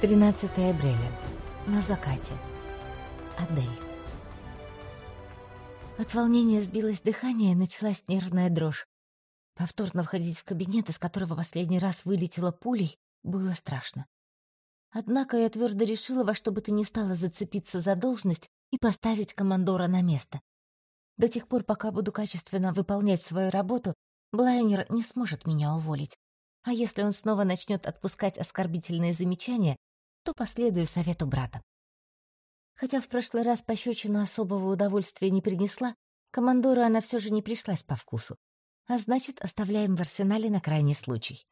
13 апреля. На закате. Адель. От волнения сбилось дыхание началась нервная дрожь. Повторно входить в кабинет, из которого последний раз вылетела пулей, было страшно. Однако я твердо решила во что бы то ни стало зацепиться за должность и поставить командора на место. До тех пор, пока буду качественно выполнять свою работу, Блайнер не сможет меня уволить. А если он снова начнет отпускать оскорбительные замечания, то последую совету брата. Хотя в прошлый раз пощечина особого удовольствия не принесла, командору она все же не пришлась по вкусу. А значит, оставляем в арсенале на крайний случай.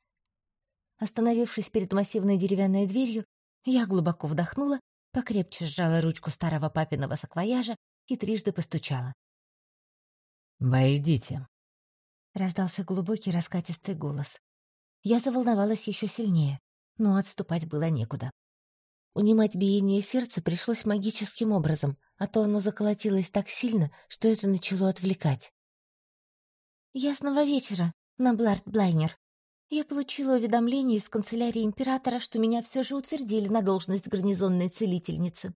Остановившись перед массивной деревянной дверью, я глубоко вдохнула, покрепче сжала ручку старого папиного саквояжа и трижды постучала. «Войдите», — раздался глубокий раскатистый голос. Я заволновалась еще сильнее, но отступать было некуда. Унимать биение сердца пришлось магическим образом, а то оно заколотилось так сильно, что это начало отвлекать. «Ясного вечера, Наблард Блайнер. Я получила уведомление из канцелярии императора, что меня все же утвердили на должность гарнизонной целительницы».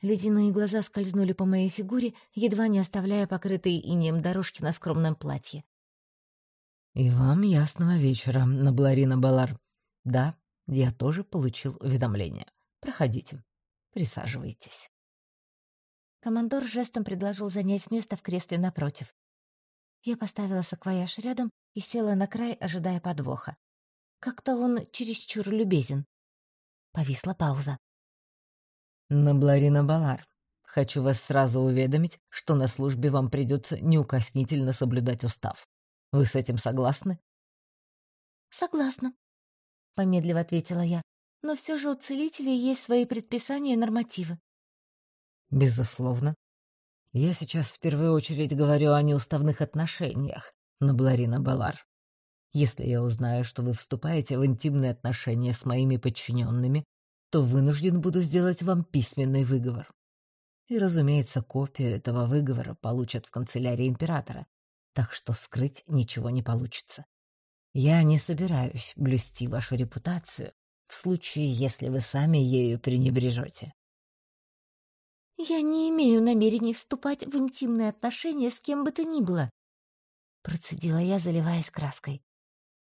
Ледяные глаза скользнули по моей фигуре, едва не оставляя покрытые инеем дорожки на скромном платье. «И вам ясного вечера, Набларина Балар. Да, я тоже получил уведомление. Проходите, присаживайтесь». Командор жестом предложил занять место в кресле напротив. Я поставила саквояж рядом и села на край, ожидая подвоха. Как-то он чересчур любезен. Повисла пауза. «Набларина Балар, хочу вас сразу уведомить, что на службе вам придется неукоснительно соблюдать устав. Вы с этим согласны?» «Согласна», — помедлив ответила я. «Но все же у целителей есть свои предписания и нормативы». «Безусловно. Я сейчас в первую очередь говорю о неуставных отношениях, Набларина Балар. Если я узнаю, что вы вступаете в интимные отношения с моими подчиненными, то вынужден буду сделать вам письменный выговор. И, разумеется, копию этого выговора получат в канцелярии императора, так что скрыть ничего не получится. Я не собираюсь блюсти вашу репутацию в случае, если вы сами ею пренебрежете. «Я не имею намерений вступать в интимные отношения с кем бы то ни было», процедила я, заливаясь краской.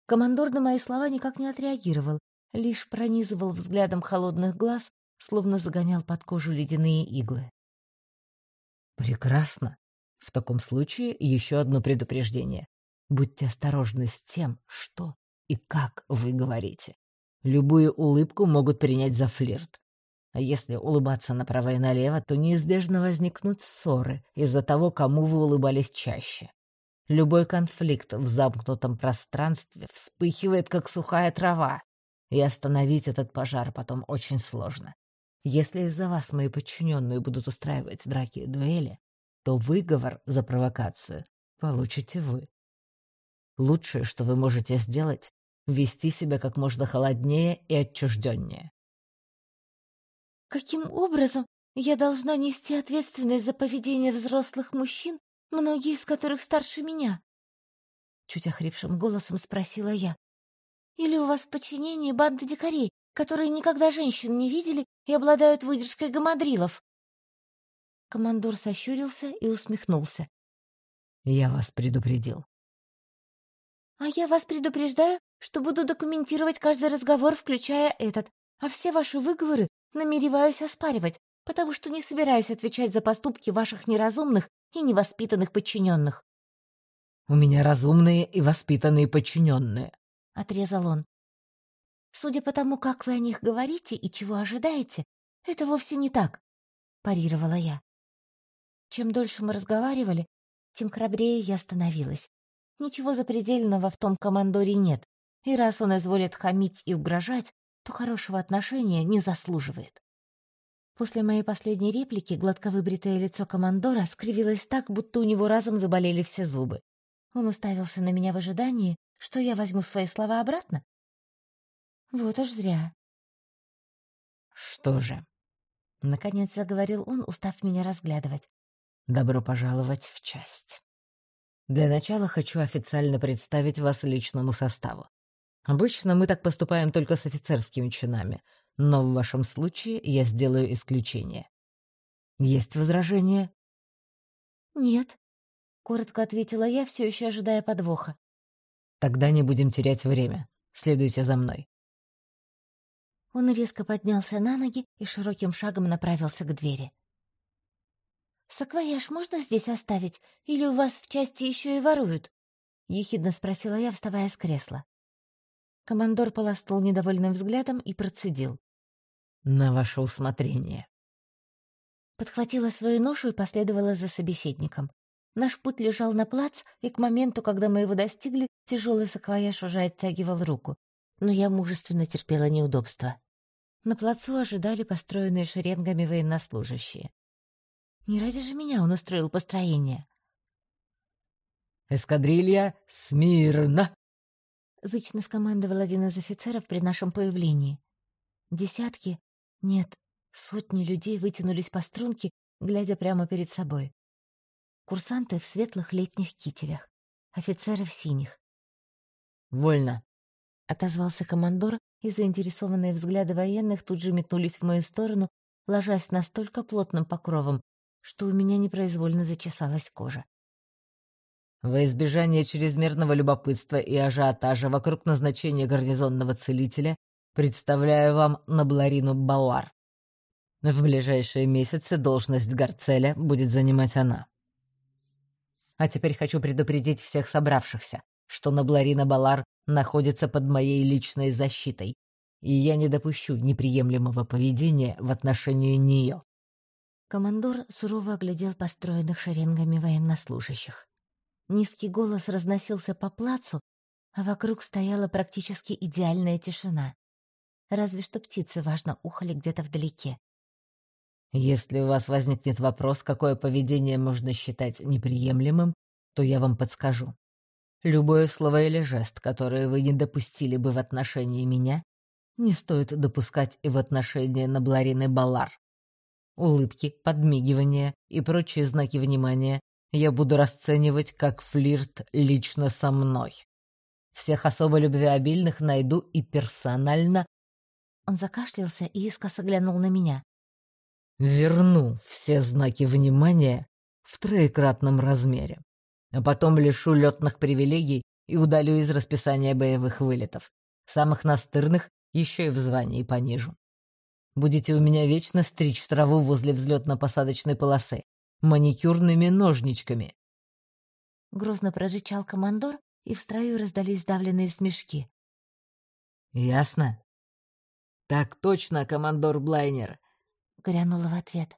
Командор на мои слова никак не отреагировал, лишь пронизывал взглядом холодных глаз, словно загонял под кожу ледяные иглы. «Прекрасно. В таком случае еще одно предупреждение. Будьте осторожны с тем, что и как вы говорите. Любую улыбку могут принять за флирт. А если улыбаться направо и налево, то неизбежно возникнут ссоры из-за того, кому вы улыбались чаще. Любой конфликт в замкнутом пространстве вспыхивает, как сухая трава, и остановить этот пожар потом очень сложно. Если из-за вас мои подчиненные будут устраивать драки и дуэли, то выговор за провокацию получите вы. Лучшее, что вы можете сделать, вести себя как можно холоднее и отчужденнее. Каким образом я должна нести ответственность за поведение взрослых мужчин, многие из которых старше меня? Чуть охрипшим голосом спросила я. Или у вас в подчинении банда дикарей, которые никогда женщин не видели и обладают выдержкой гамадрилов? Командор сощурился и усмехнулся. «Я вас предупредил. А я вас предупреждаю, что буду документировать каждый разговор, включая этот, а все ваши выговоры намереваюсь оспаривать, потому что не собираюсь отвечать за поступки ваших неразумных и невоспитанных подчиненных. «У меня разумные и воспитанные подчиненные», — отрезал он. «Судя по тому, как вы о них говорите и чего ожидаете, это вовсе не так», — парировала я. Чем дольше мы разговаривали, тем храбрее я становилась. Ничего запредельного в том командоре нет, и раз он изволит хамить и угрожать, то хорошего отношения не заслуживает. После моей последней реплики гладко выбритое лицо командора скривилось так, будто у него разом заболели все зубы. Он уставился на меня в ожидании, что я возьму свои слова обратно. Вот уж зря. «Что же?» — наконец заговорил он, устав меня разглядывать. «Добро пожаловать в часть». Для начала хочу официально представить вас личному составу. Обычно мы так поступаем только с офицерскими чинами, но в вашем случае я сделаю исключение. Есть возражения? Нет, коротко ответила я, все еще ожидая подвоха. Тогда не будем терять время. Следуйте за мной. Он резко поднялся на ноги и широким шагом направился к двери. «Саквояж можно здесь оставить? Или у вас в части еще и воруют?» — ехидно спросила я, вставая с кресла. Командор полоснул недовольным взглядом и процедил. «На ваше усмотрение». Подхватила свою ношу и последовала за собеседником. Наш путь лежал на плац, и к моменту, когда мы его достигли, тяжелый саквояж уже оттягивал руку. Но я мужественно терпела неудобства. На плацу ожидали построенные шеренгами военнослужащие. Не ради же меня он устроил построение. «Эскадрилья, смирно!» Зычно скомандовал один из офицеров при нашем появлении. Десятки, нет, сотни людей вытянулись по струнке, глядя прямо перед собой. Курсанты в светлых летних кителях, офицеры в синих. «Вольно!» — отозвался командор, и заинтересованные взгляды военных тут же метнулись в мою сторону, ложась настолько плотным покровом, что у меня непроизвольно зачесалась кожа. Во избежание чрезмерного любопытства и ажиотажа вокруг назначения гарнизонного целителя представляю вам Набларину Балар. В ближайшие месяцы должность Гарцеля будет занимать она. А теперь хочу предупредить всех собравшихся, что Набларина Балар находится под моей личной защитой, и я не допущу неприемлемого поведения в отношении нее. Командор сурово оглядел построенных шеренгами военнослужащих. Низкий голос разносился по плацу, а вокруг стояла практически идеальная тишина. Разве что птицы важно ухали где-то вдалеке. Если у вас возникнет вопрос, какое поведение можно считать неприемлемым, то я вам подскажу. Любое слово или жест, которое вы не допустили бы в отношении меня, не стоит допускать и в отношении Набларины Балар. Улыбки, подмигивания и прочие знаки внимания я буду расценивать как флирт лично со мной. Всех особо любвеобильных найду и персонально... Он закашлялся и искоса глянул на меня. Верну все знаки внимания в троекратном размере, а потом лишу летных привилегий и удалю из расписания боевых вылетов. Самых настырных еще и в звании понижу. Будете у меня вечно стричь траву возле взлетно-посадочной полосы маникюрными ножничками. Грозно прорычал командор, и в строю раздались сдавленные смешки. «Ясно?» «Так точно, командор Блайнер!» — грянула в ответ.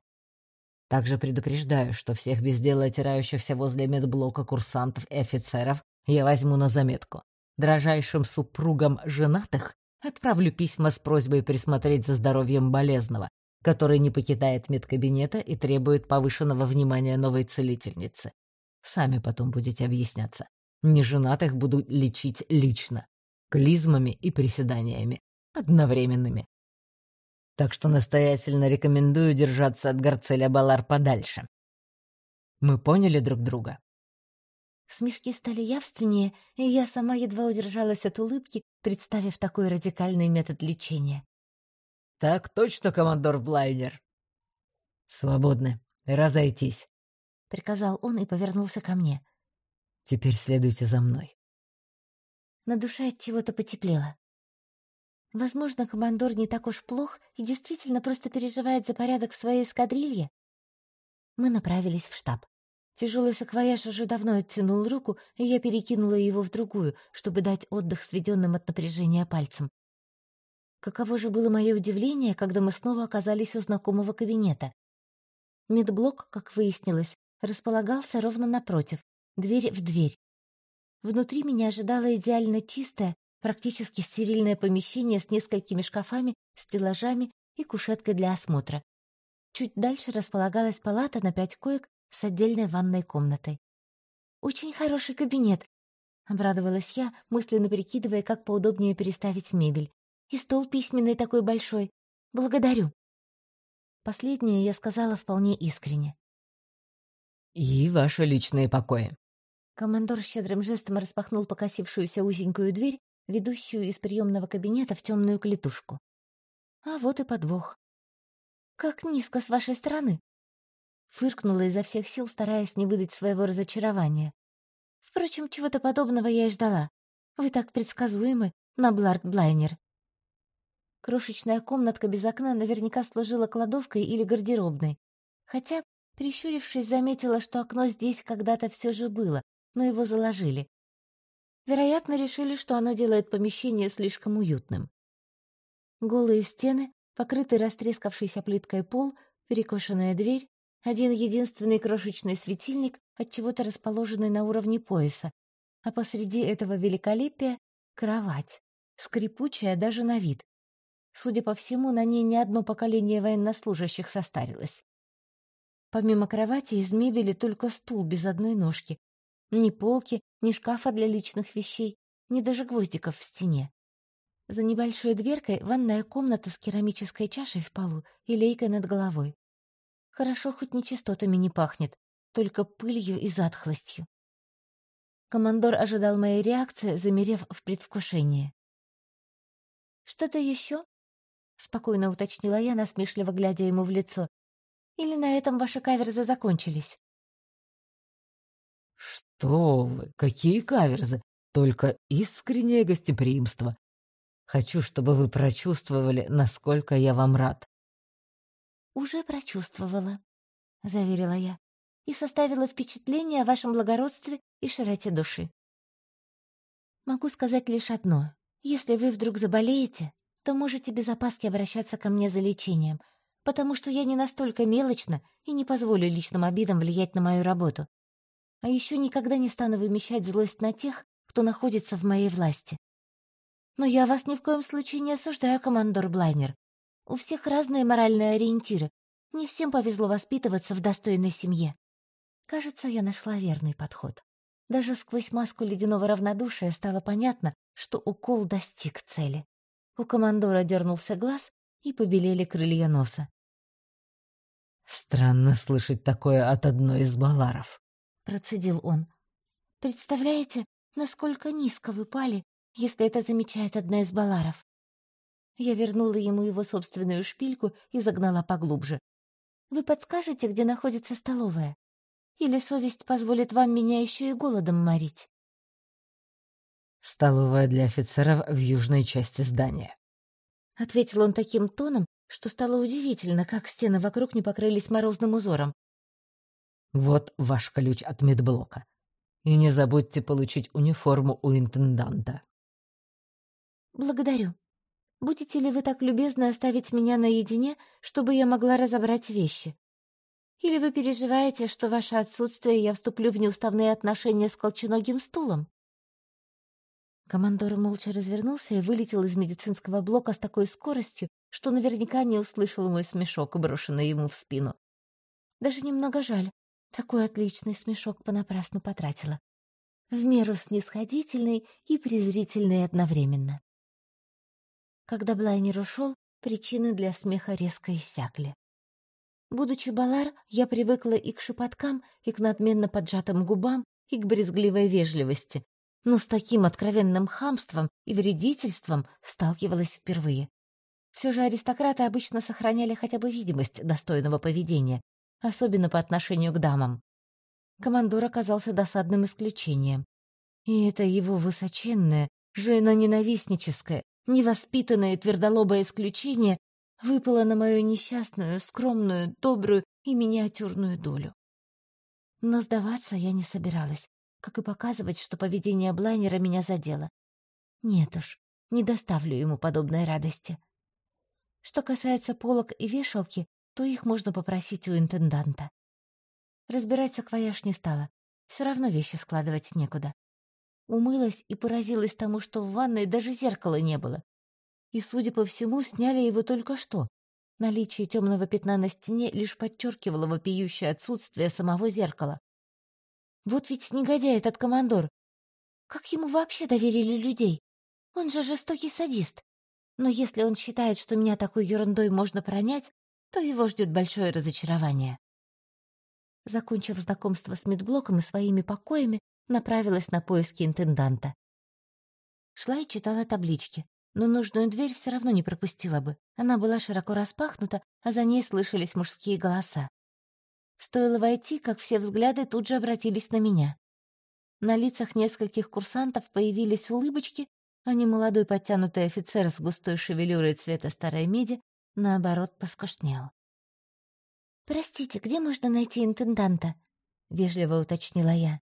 «Также предупреждаю, что всех без дела отирающихся возле медблока курсантов и офицеров я возьму на заметку. Дрожайшим супругам женатых отправлю письма с просьбой присмотреть за здоровьем болезного, который не покидает медкабинета и требует повышенного внимания новой целительницы. Сами потом будете объясняться. Неженатых буду лечить лично, клизмами и приседаниями, одновременными. Так что настоятельно рекомендую держаться от Гарцеля Балар подальше. Мы поняли друг друга? Смешки стали явственнее, и я сама едва удержалась от улыбки, представив такой радикальный метод лечения. «Так точно, командор Блайнер!» «Свободны. Разойтись», — приказал он и повернулся ко мне. «Теперь следуйте за мной». На душе от чего-то потеплело. Возможно, командор не так уж плох и действительно просто переживает за порядок в своей эскадрилье. Мы направились в штаб. Тяжелый саквояж уже давно оттянул руку, и я перекинула его в другую, чтобы дать отдых сведенным от напряжения пальцем. Каково же было мое удивление, когда мы снова оказались у знакомого кабинета. Медблок, как выяснилось, располагался ровно напротив, дверь в дверь. Внутри меня ожидало идеально чистое, практически стерильное помещение с несколькими шкафами, стеллажами и кушеткой для осмотра. Чуть дальше располагалась палата на пять коек с отдельной ванной комнатой. «Очень хороший кабинет», — обрадовалась я, мысленно прикидывая, как поудобнее переставить мебель. И стол письменный такой большой. Благодарю. Последнее я сказала вполне искренне. И ваши личные покои. Командор щедрым жестом распахнул покосившуюся узенькую дверь, ведущую из приемного кабинета в темную клетушку. А вот и подвох. «Как низко с вашей стороны!» Фыркнула изо всех сил, стараясь не выдать своего разочарования. Впрочем, чего-то подобного я и ждала. Вы так предсказуемы, Наблард Блайнер. Крошечная комнатка без окна наверняка служила кладовкой или гардеробной. Хотя, прищурившись, заметила, что окно здесь когда-то все же было, но его заложили. Вероятно, решили, что оно делает помещение слишком уютным. Голые стены, покрытый растрескавшейся плиткой пол, перекошенная дверь, один единственный крошечный светильник, от чего-то расположенный на уровне пояса, а посреди этого великолепия — кровать, скрипучая даже на вид. Судя по всему, на ней не одно поколение военнослужащих состарилось. Помимо кровати из мебели только стул без одной ножки. Ни полки, ни шкафа для личных вещей, ни даже гвоздиков в стене. За небольшой дверкой ванная комната с керамической чашей в полу и лейкой над головой. Хорошо, хоть нечистотами не пахнет, только пылью и затхлостью. Командор ожидал моей реакции, замерев в предвкушении. «Что-то еще?» — спокойно уточнила я, насмешливо глядя ему в лицо. «Или на этом ваши каверзы закончились?» «Что вы, какие каверзы! Только искреннее гостеприимство. Хочу, чтобы вы прочувствовали, насколько я вам рад». «Уже прочувствовала», — заверила я, «и составила впечатление о вашем благородстве и широте души. Могу сказать лишь одно. Если вы вдруг заболеете, то можете без опаски обращаться ко мне за лечением, потому что я не настолько мелочна и не позволю личным обидам влиять на мою работу. А еще никогда не стану вымещать злость на тех, кто находится в моей власти. Но я вас ни в коем случае не осуждаю, командор Блайнер. У всех разные моральные ориентиры. Не всем повезло воспитываться в достойной семье. Кажется, я нашла верный подход. Даже сквозь маску ледяного равнодушия стало понятно, что укол достиг цели. У командора дернулся глаз, и побелели крылья носа. «Странно слышать такое от одной из баларов», — процедил он. «Представляете, насколько низко вы пали, если это замечает одна из баларов?» Я вернула ему его собственную шпильку и загнала поглубже. «Вы подскажете, где находится столовая? Или совесть позволит вам меня еще и голодом морить?» «Столовая для офицеров в южной части здания», — ответил он таким тоном, что стало удивительно, как стены вокруг не покрылись морозным узором. «Вот ваш ключ от медблока. И не забудьте получить униформу у интенданта». «Благодарю. Будете ли вы так любезны оставить меня наедине, чтобы я могла разобрать вещи?» Или вы переживаете, что ваше отсутствие я вступлю в неуставные отношения с колченогим стулом?» Командор молча развернулся и вылетел из медицинского блока с такой скоростью, что наверняка не услышал мой смешок, брошенный ему в спину. Даже немного жаль. Такой отличный смешок понапрасну потратила. В меру снисходительный и презрительный одновременно. Когда Блайнер ушел, причины для смеха резко иссякли. Будучи балар, я привыкла и к шепоткам, и к надменно поджатым губам, и к брезгливой вежливости, но с таким откровенным хамством и вредительством сталкивалась впервые. Все же аристократы обычно сохраняли хотя бы видимость достойного поведения, особенно по отношению к дамам. Командор оказался досадным исключением. И это его высоченное, жена-ненавистническое, невоспитанное твердолобое исключение выпало на мою несчастную, скромную, добрую и миниатюрную долю. Но сдаваться я не собиралась, как и показывать, что поведение Блайнера меня задело. Нет уж, не доставлю ему подобной радости. Что касается полок и вешалки, то их можно попросить у интенданта. Разбирать саквояж не стала, все равно вещи складывать некуда. Умылась и поразилась тому, что в ванной даже зеркала не было, и, судя по всему, сняли его только что. Наличие темного пятна на стене лишь подчеркивало вопиющее отсутствие самого зеркала. Вот ведь негодяй этот командор. Как ему вообще доверили людей? Он же жестокий садист. Но если он считает, что меня такой ерундой можно пронять, то его ждет большое разочарование. Закончив знакомство с медблоком и своими покоями, направилась на поиски интенданта. Шла и читала таблички, но нужную дверь все равно не пропустила бы. Она была широко распахнута, а за ней слышались мужские голоса. Стоило войти, как все взгляды тут же обратились на меня. На лицах нескольких курсантов появились улыбочки, а немолодой подтянутый офицер с густой шевелюрой цвета старой меди, наоборот, поскушнел. «Простите, где можно найти интенданта?» — вежливо уточнила я.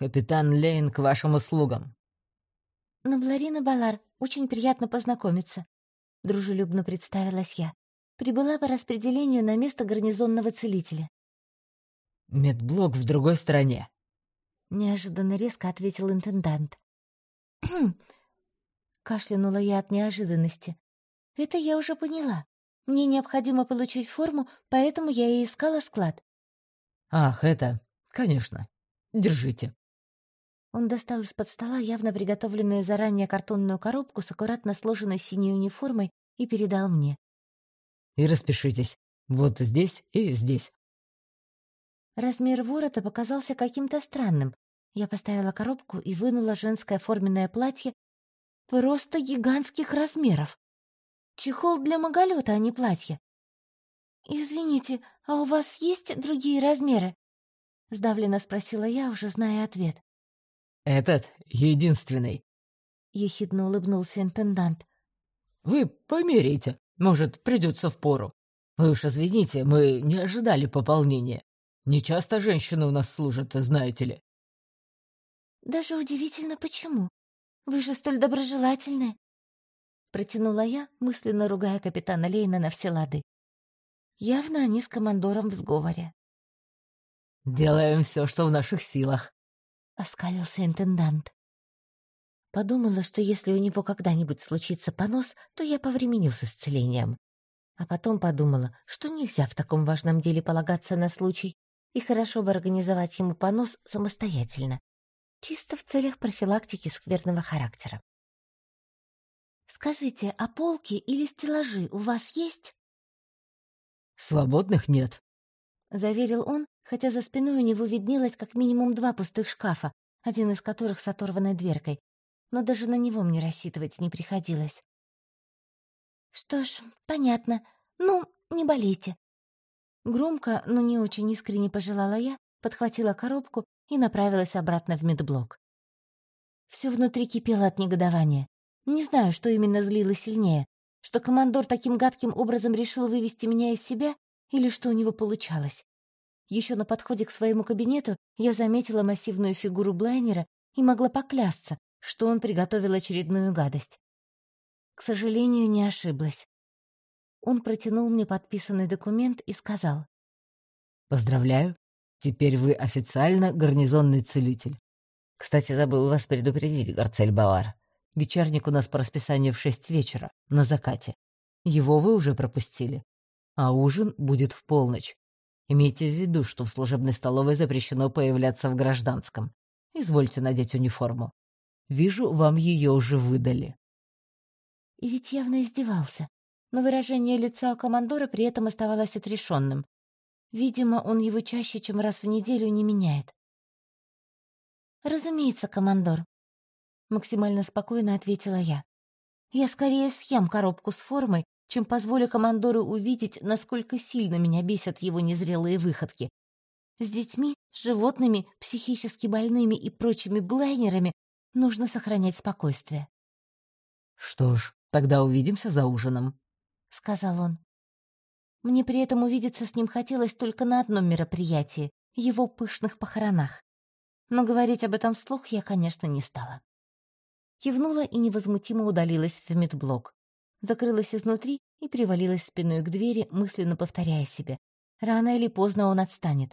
«Капитан Лейн к вашим услугам». «Набларина Балар, очень приятно познакомиться», — дружелюбно представилась я. Прибыла по распределению на место гарнизонного целителя. «Медблок в другой стороне», — неожиданно резко ответил интендант. Кашлянула я от неожиданности. «Это я уже поняла. Мне необходимо получить форму, поэтому я и искала склад». «Ах, это... Конечно. Держите». Он достал из-под стола явно приготовленную заранее картонную коробку с аккуратно сложенной синей униформой и передал мне. «И распишитесь. Вот здесь и здесь». Размер ворота показался каким-то странным. Я поставила коробку и вынула женское форменное платье просто гигантских размеров. Чехол для маголета, а не платье. «Извините, а у вас есть другие размеры?» — сдавленно спросила я, уже зная ответ. «Этот единственный», — ехидно улыбнулся интендант. «Вы померяйте, может, придется в пору. Вы уж извините, мы не ожидали пополнения. Не часто женщины у нас служат, знаете ли». «Даже удивительно, почему. Вы же столь доброжелательны», — протянула я, мысленно ругая капитана Лейна на все лады. Явно они с командором в сговоре. «Делаем все, что в наших силах», оскалился интендант. Подумала, что если у него когда-нибудь случится понос, то я повременю с исцелением. А потом подумала, что нельзя в таком важном деле полагаться на случай, и хорошо бы организовать ему понос самостоятельно, чисто в целях профилактики скверного характера. «Скажите, а полки или стеллажи у вас есть?» «Свободных нет», — заверил он, хотя за спиной у него виднелось как минимум два пустых шкафа, один из которых с оторванной дверкой, но даже на него мне рассчитывать не приходилось. «Что ж, понятно. Ну, не болейте». Громко, но не очень искренне пожелала я, подхватила коробку и направилась обратно в медблок. Все внутри кипело от негодования. Не знаю, что именно злило сильнее, что командор таким гадким образом решил вывести меня из себя или что у него получалось. Еще на подходе к своему кабинету я заметила массивную фигуру Блайнера и могла поклясться, что он приготовил очередную гадость. К сожалению, не ошиблась. Он протянул мне подписанный документ и сказал. «Поздравляю, теперь вы официально гарнизонный целитель. Кстати, забыл вас предупредить, Гарцель Балар. Вечерник у нас по расписанию в шесть вечера, на закате. Его вы уже пропустили. А ужин будет в полночь, Имейте в виду, что в служебной столовой запрещено появляться в гражданском. Извольте надеть униформу. Вижу, вам ее уже выдали. И ведь явно издевался. Но выражение лица командора при этом оставалось отрешенным. Видимо, он его чаще, чем раз в неделю, не меняет. «Разумеется, командор», — максимально спокойно ответила я. «Я скорее съем коробку с формой, чем позволю командору увидеть, насколько сильно меня бесят его незрелые выходки. С детьми, животными, психически больными и прочими блайнерами нужно сохранять спокойствие. «Что ж, тогда увидимся за ужином», — сказал он. Мне при этом увидеться с ним хотелось только на одном мероприятии — его пышных похоронах. Но говорить об этом вслух я, конечно, не стала. Кивнула и невозмутимо удалилась в медблок закрылась изнутри и привалилась спиной к двери, мысленно повторяя себе. Рано или поздно он отстанет.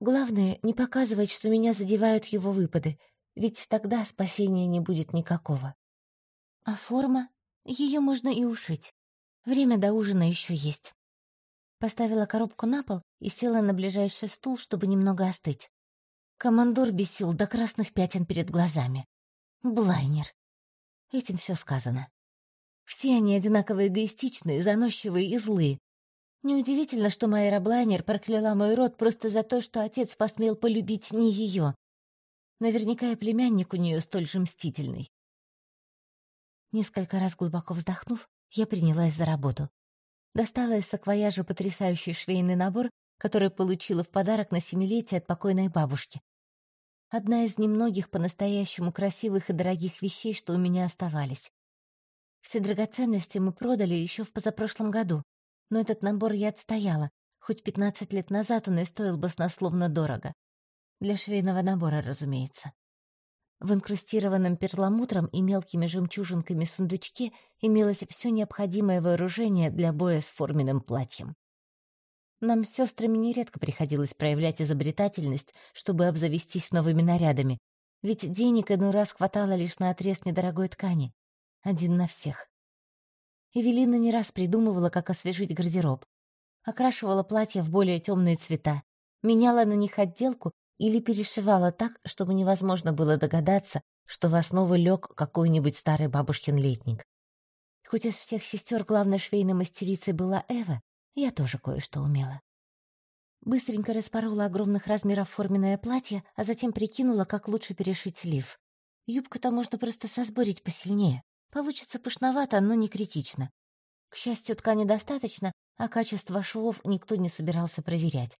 Главное, не показывать, что меня задевают его выпады, ведь тогда спасения не будет никакого. А форма? Ее можно и ушить. Время до ужина еще есть. Поставила коробку на пол и села на ближайший стул, чтобы немного остыть. Командор бесил до красных пятен перед глазами. Блайнер. Этим все сказано. Все они одинаково эгоистичные, заносчивые и злые. Неудивительно, что Майра Блайнер прокляла мой род просто за то, что отец посмел полюбить не ее. Наверняка и племянник у нее столь же мстительный. Несколько раз глубоко вздохнув, я принялась за работу. Достала из саквояжа потрясающий швейный набор, который получила в подарок на семилетие от покойной бабушки. Одна из немногих по-настоящему красивых и дорогих вещей, что у меня оставались. Все драгоценности мы продали еще в позапрошлом году, но этот набор я отстояла, хоть 15 лет назад он и стоил баснословно дорого. Для швейного набора, разумеется. В инкрустированном перламутром и мелкими жемчужинками сундучке имелось все необходимое вооружение для боя с форменным платьем. Нам с сестрами нередко приходилось проявлять изобретательность, чтобы обзавестись новыми нарядами, ведь денег иной раз хватало лишь на отрез недорогой ткани. Один на всех. Эвелина не раз придумывала, как освежить гардероб. Окрашивала платья в более темные цвета, меняла на них отделку или перешивала так, чтобы невозможно было догадаться, что в основу лег какой-нибудь старый бабушкин летник. Хоть из всех сестер главной швейной мастерицей была Эва, я тоже кое-что умела. Быстренько распорола огромных размеров форменное платье, а затем прикинула, как лучше перешить слив. Юбку-то можно просто сосборить посильнее. Получится пышновато, но не критично. К счастью, ткани достаточно, а качество швов никто не собирался проверять.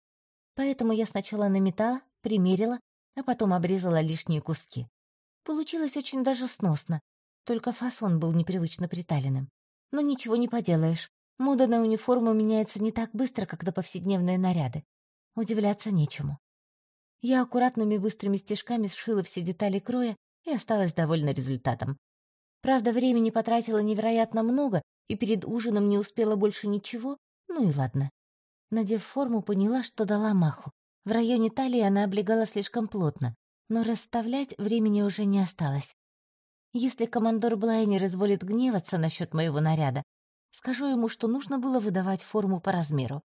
Поэтому я сначала наметала, примерила, а потом обрезала лишние куски. Получилось очень даже сносно, только фасон был непривычно приталенным. Но ничего не поделаешь. Мода на униформу меняется не так быстро, как на повседневные наряды. Удивляться нечему. Я аккуратными быстрыми стежками сшила все детали кроя и осталась довольна результатом. Правда, времени потратила невероятно много, и перед ужином не успела больше ничего, ну и ладно. Надев форму, поняла, что дала маху. В районе талии она облегала слишком плотно, но расставлять времени уже не осталось. Если командор Блайнер изволит гневаться насчет моего наряда, скажу ему, что нужно было выдавать форму по размеру.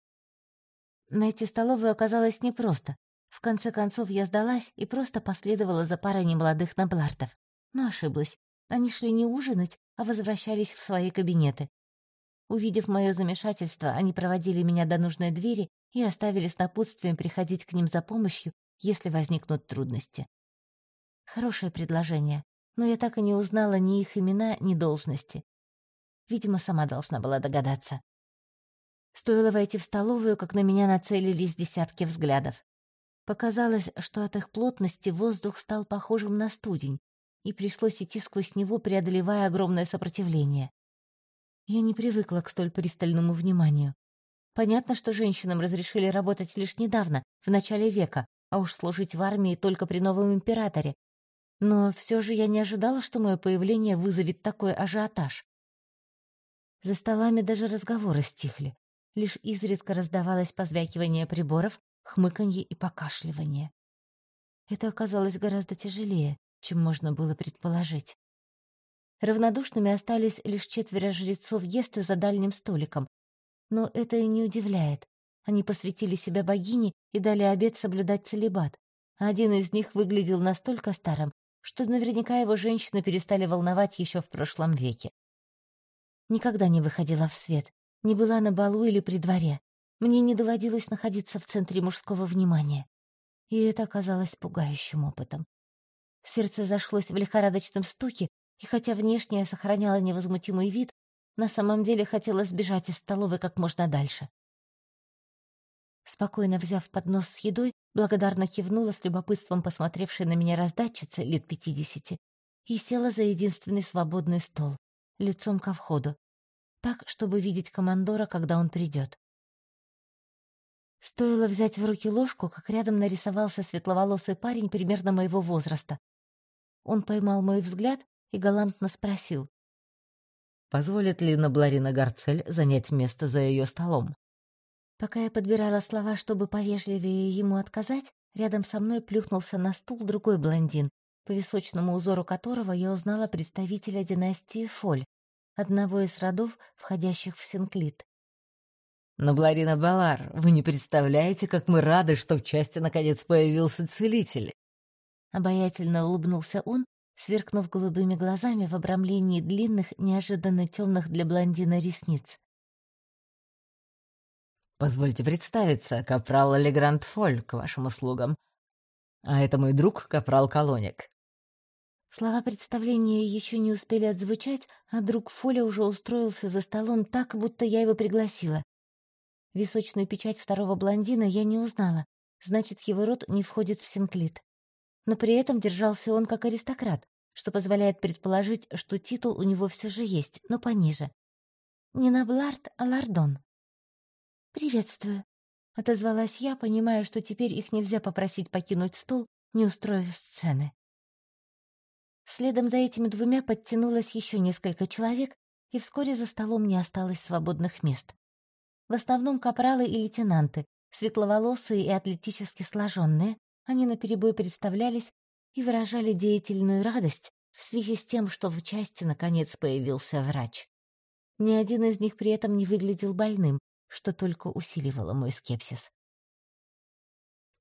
Найти столовую оказалось непросто. В конце концов я сдалась и просто последовала за парой немолодых наблартов. Но ошиблась. Они шли не ужинать, а возвращались в свои кабинеты. Увидев мое замешательство, они проводили меня до нужной двери и оставили с напутствием приходить к ним за помощью, если возникнут трудности. Хорошее предложение, но я так и не узнала ни их имена, ни должности. Видимо, сама должна была догадаться. Стоило войти в столовую, как на меня нацелились десятки взглядов. Показалось, что от их плотности воздух стал похожим на студень, и пришлось идти сквозь него, преодолевая огромное сопротивление. Я не привыкла к столь пристальному вниманию. Понятно, что женщинам разрешили работать лишь недавно, в начале века, а уж служить в армии только при новом императоре. Но все же я не ожидала, что мое появление вызовет такой ажиотаж. За столами даже разговоры стихли. Лишь изредка раздавалось позвякивание приборов, хмыканье и покашливание. Это оказалось гораздо тяжелее, чем можно было предположить. Равнодушными остались лишь четверо жрецов Есты за дальним столиком, но это и не удивляет. Они посвятили себя богине и дали обет соблюдать целебат. Один из них выглядел настолько старым, что наверняка его женщины перестали волновать еще в прошлом веке. Никогда не выходила в свет, не была на балу или при дворе. Мне не доводилось находиться в центре мужского внимания. И это оказалось пугающим опытом. Сердце зашлось в лихорадочном стуке, и хотя внешне я сохраняла невозмутимый вид, на самом деле хотела сбежать из столовой как можно дальше. Спокойно взяв поднос с едой, благодарно кивнула с любопытством посмотревшей на меня раздатчица лет пятидесяти и села за единственный свободный стол, лицом ко входу, так, чтобы видеть командора, когда он придет. Стоило взять в руки ложку, как рядом нарисовался светловолосый парень примерно моего возраста. Он поймал мой взгляд и галантно спросил. Позволит ли Набларина Гарцель занять место за ее столом? Пока я подбирала слова, чтобы повежливее ему отказать, рядом со мной плюхнулся на стул другой блондин, по височному узору которого я узнала представителя династии Фоль, одного из родов, входящих в Синклит. «Набларина Балар, вы не представляете, как мы рады, что в части наконец появился целитель!» Обаятельно улыбнулся он сверкнув голубыми глазами в обрамлении длинных, неожиданно темных для блондина ресниц. «Позвольте представиться, капрал Легранд Фоль, к вашим услугам. А это мой друг, капрал Колоник». Слова представления еще не успели отзвучать, а друг Фоля уже устроился за столом так, будто я его пригласила. Височную печать второго блондина я не узнала, значит, его род не входит в Синклит. Но при этом держался он как аристократ, что позволяет предположить, что титул у него все же есть, но пониже. Не Наблард, а Лардон. «Приветствую», — отозвалась я, понимая, что теперь их нельзя попросить покинуть стол, не устроив сцены. Следом за этими двумя подтянулось еще несколько человек, и вскоре за столом не осталось свободных мест. В основном капралы и лейтенанты, светловолосые и атлетически сложенные, они наперебой представлялись и выражали деятельную радость в связи с тем, что в части наконец появился врач. Ни один из них при этом не выглядел больным, что только усиливало мой скепсис.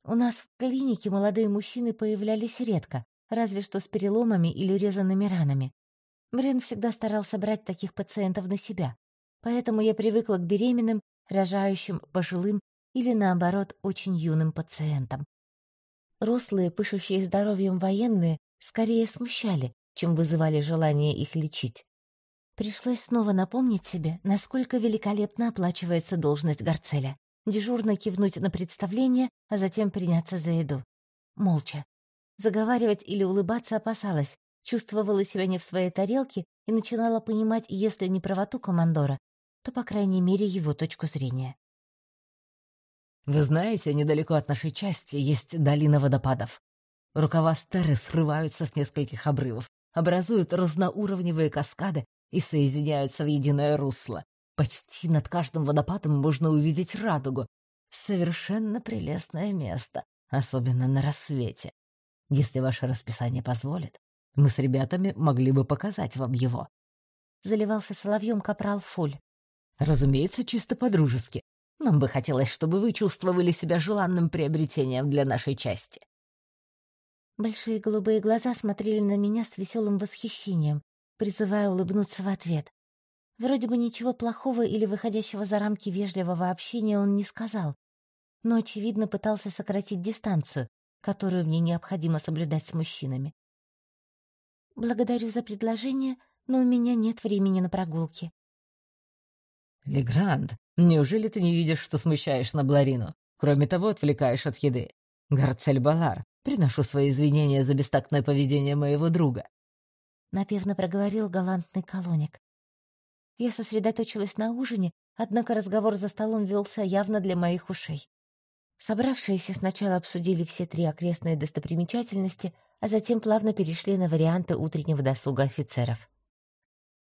У нас в клинике молодые мужчины появлялись редко, разве что с переломами или резанными ранами. Брен всегда старался брать таких пациентов на себя, поэтому я привыкла к беременным, рожающим, пожилым или, наоборот, очень юным пациентам. Рослые, пышущие здоровьем военные скорее смущали, чем вызывали желание их лечить. Пришлось снова напомнить себе, насколько великолепно оплачивается должность Гарцеля. Дежурно кивнуть на представление, а затем приняться за еду. Молча. Заговаривать или улыбаться опасалась, чувствовала себя не в своей тарелке и начинала понимать, если не правоту командора, то, по крайней мере, его точку зрения. «Вы знаете, недалеко от нашей части есть долина водопадов. Рукава стеры срываются с нескольких обрывов, образуют разноуровневые каскады и соединяются в единое русло. Почти над каждым водопадом можно увидеть радугу. Совершенно прелестное место, особенно на рассвете. Если ваше расписание позволит, мы с ребятами могли бы показать вам его. Заливался соловьем капрал Фуль. Разумеется, чисто по-дружески. Нам бы хотелось, чтобы вы чувствовали себя желанным приобретением для нашей части. Большие голубые глаза смотрели на меня с веселым восхищением, призывая улыбнуться в ответ. Вроде бы ничего плохого или выходящего за рамки вежливого общения он не сказал, но, очевидно, пытался сократить дистанцию, которую мне необходимо соблюдать с мужчинами. «Благодарю за предложение, но у меня нет времени на прогулки». «Легранд, неужели ты не видишь, что смущаешь Набларину? Кроме того, отвлекаешь от еды. Гарцель Балар, приношу свои извинения за бестактное поведение моего друга». Напевно проговорил галантный колоник. Я сосредоточилась на ужине, однако разговор за столом велся явно для моих ушей. Собравшиеся сначала обсудили все три окрестные достопримечательности, а затем плавно перешли на варианты утреннего досуга офицеров.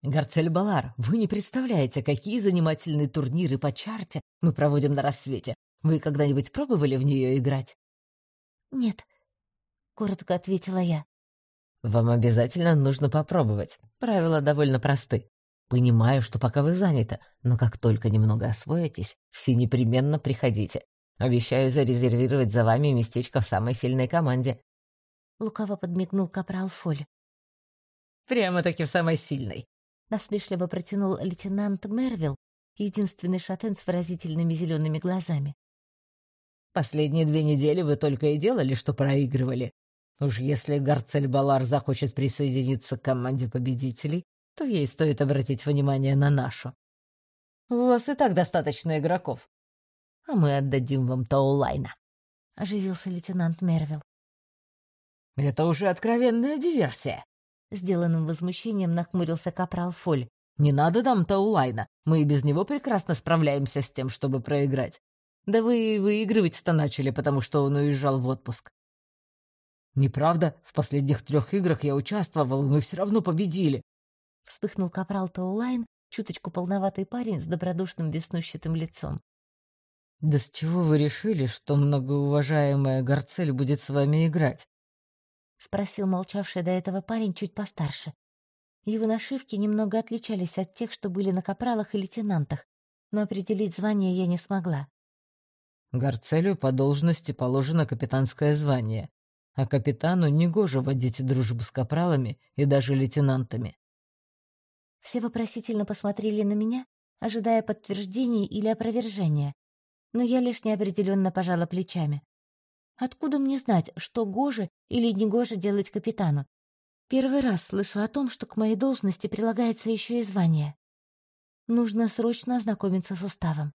«Гарцель Балар, вы не представляете, какие занимательные турниры по чарте мы проводим на рассвете. Вы когда-нибудь пробовали в нее играть?» «Нет», — коротко ответила я. «Вам обязательно нужно попробовать. Правила довольно просты. Понимаю, что пока вы заняты, но как только немного освоитесь, все непременно приходите. Обещаю зарезервировать за вами местечко в самой сильной команде». Лукаво подмигнул капрал Фоль. «Прямо-таки в самой сильной», — насмешливо протянул лейтенант Мервилл, единственный шатен с выразительными зелеными глазами. «Последние две недели вы только и делали, что проигрывали. Уж если Гарцель Балар захочет присоединиться к команде победителей, то ей стоит обратить внимание на нашу. У вас и так достаточно игроков а мы отдадим вам Таулайна», — оживился лейтенант Мервилл. «Это уже откровенная диверсия», — сделанным возмущением нахмурился капрал Фоль. «Не надо нам Таулайна, мы и без него прекрасно справляемся с тем, чтобы проиграть. Да вы выигрывать-то начали, потому что он уезжал в отпуск». «Неправда, в последних трех играх я участвовал, и мы все равно победили», — вспыхнул капрал Таулайн, чуточку полноватый парень с добродушным веснущатым лицом. «Да с чего вы решили, что многоуважаемая Гарцель будет с вами играть?» — спросил молчавший до этого парень чуть постарше. Его нашивки немного отличались от тех, что были на капралах и лейтенантах, но определить звание я не смогла. Гарцелю по должности положено капитанское звание, а капитану негоже водить дружбу с капралами и даже лейтенантами. Все вопросительно посмотрели на меня, ожидая подтверждения или опровержения, но я лишь неопределенно пожала плечами. Откуда мне знать, что гоже или негоже делать капитану? Первый раз слышу о том, что к моей должности прилагается еще и звание. Нужно срочно ознакомиться с уставом.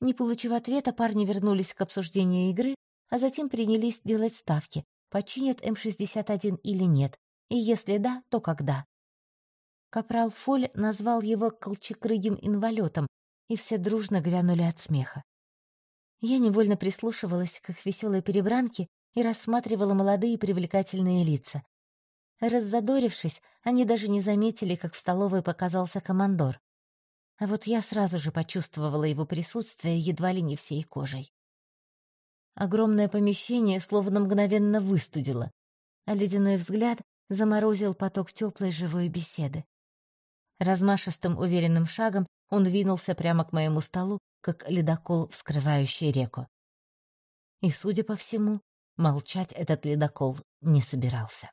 Не получив ответа, парни вернулись к обсуждению игры, а затем принялись делать ставки, починят М-61 или нет, и если да, то когда. Капрал Фоль назвал его колчекрыгим инвалетом, и все дружно грянули от смеха. Я невольно прислушивалась к их веселой перебранке и рассматривала молодые привлекательные лица. Раззадорившись, они даже не заметили, как в столовой показался командор. А вот я сразу же почувствовала его присутствие едва ли не всей кожей. Огромное помещение словно мгновенно выстудило, а ледяной взгляд заморозил поток теплой живой беседы. Размашистым уверенным шагом он двинулся прямо к моему столу, как ледокол, вскрывающий реку. И, судя по всему, молчать этот ледокол не собирался.